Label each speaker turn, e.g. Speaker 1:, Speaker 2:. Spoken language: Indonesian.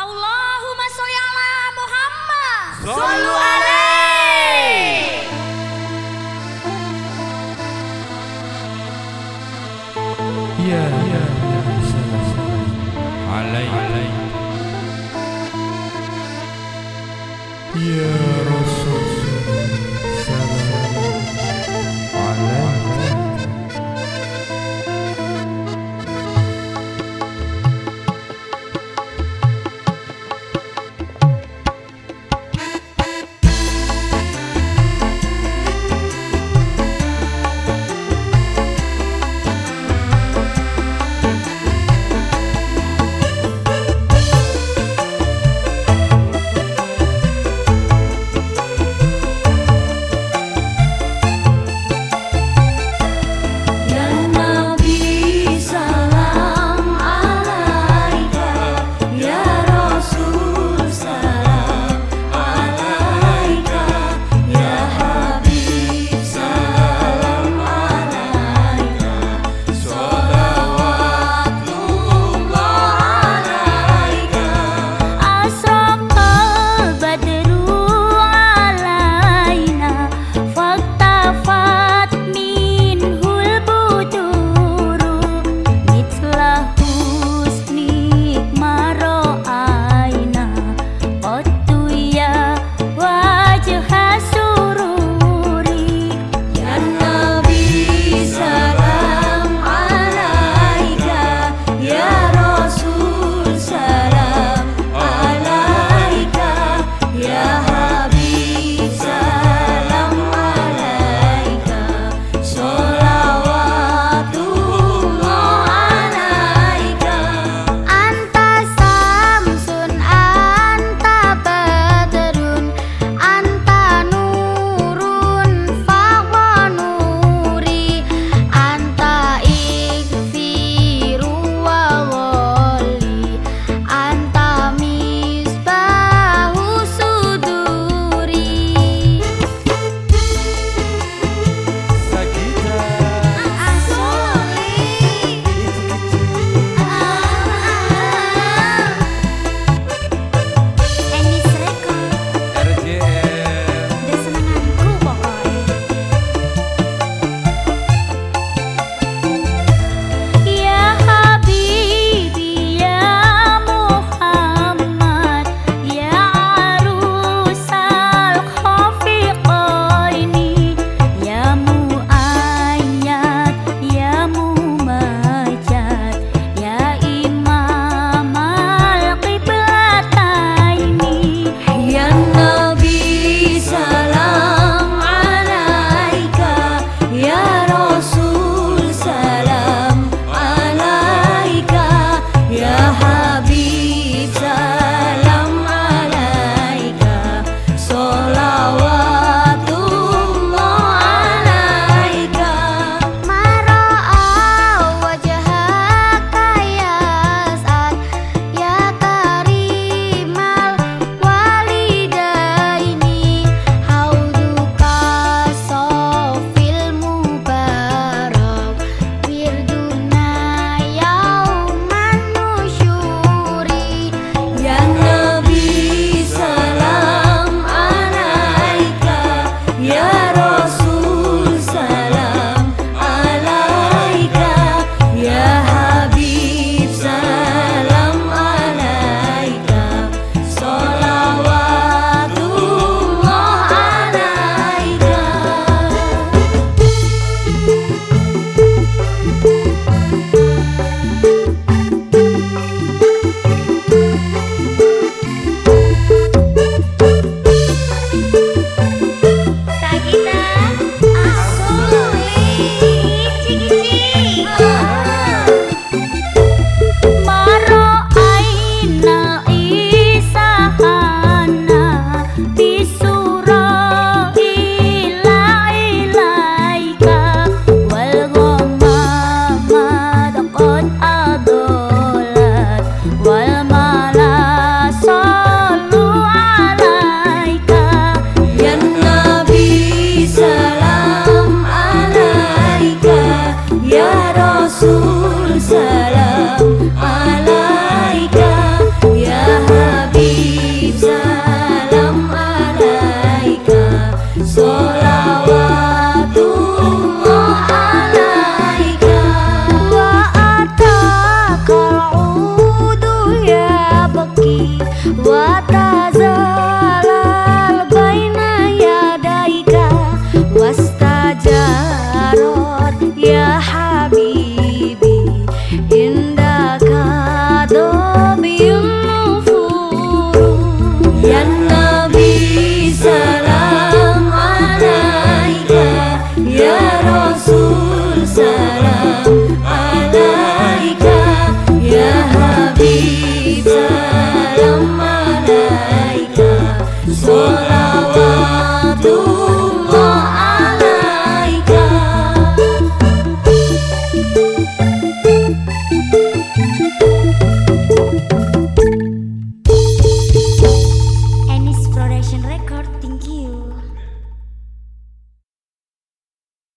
Speaker 1: Allahumma sholli ala Muhammad.
Speaker 2: Sallu alaih.
Speaker 3: Ya, ya, ya.
Speaker 2: Alaih.
Speaker 3: Ya.